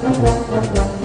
Música